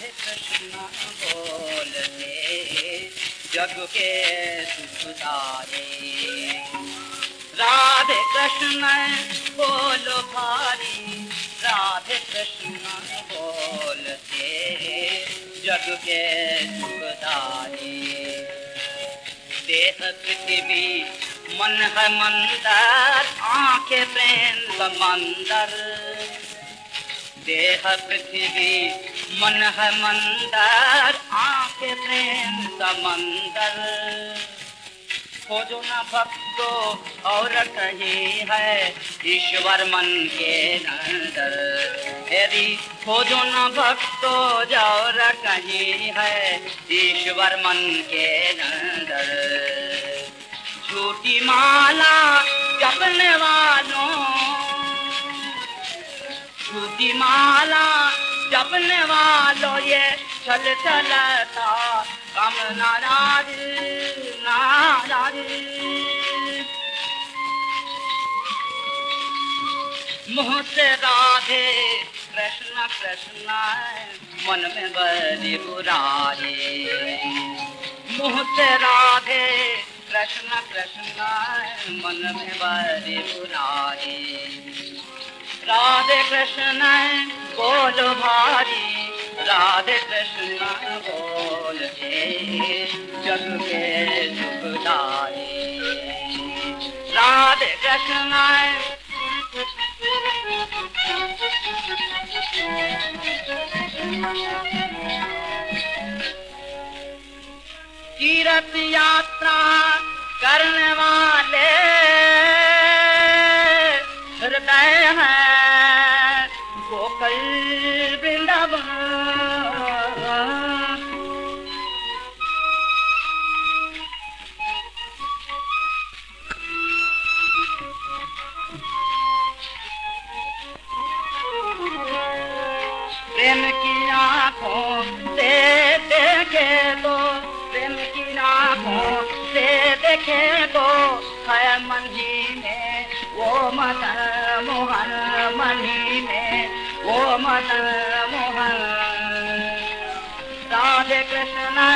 कृष्ण बोलते जग के सुखदारे राधे कृष्ण बोलो भारी राधे कृष्ण बोलते जग के सुखदारे देह पृथ्वी मन है मंदर आँखें प्रेम समंदर देह पृथ्वी मन है मंदर, आँखें प्रेम समंदर खोजो न भक्तो और कहीं है ईश्वर मन के अंदर यदि खोजो न भक्तो और कहीं है ईश्वर मन के अंदर झूठी माला जपने वालों जपने वालों ये चल चलता कम नाराज़ नाराज़। मुँह से राधे, कृष्ण कृष्ण, मन में बड़ी बुराई मुँह से राधे, कृष्ण कृष्ण, मन में बड़ी बुराई राधे कृष्ण बोल भारी राधे कृष्ण बोल जग के सुखदारी राधे कृष्ण तीर्थ यात्रा करने देखे तो है मंजी में वो मदन मोहन मनी में वो मदन मोहन राधे कृष्ण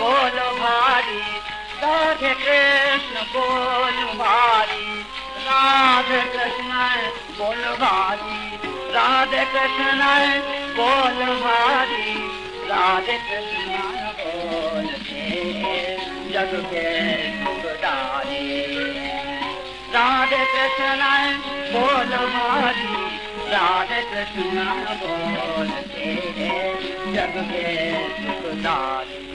बोलो भारी राधे कृष्ण बोलो भारी राधे कृष्ण बोलो भारी राधे कृष्ण बोल भारी राधे कृष्ण बोल जग के सुखदारी राधे कृष्ण बोल मारी राधे कृष्ण बोल जग के सुखदारी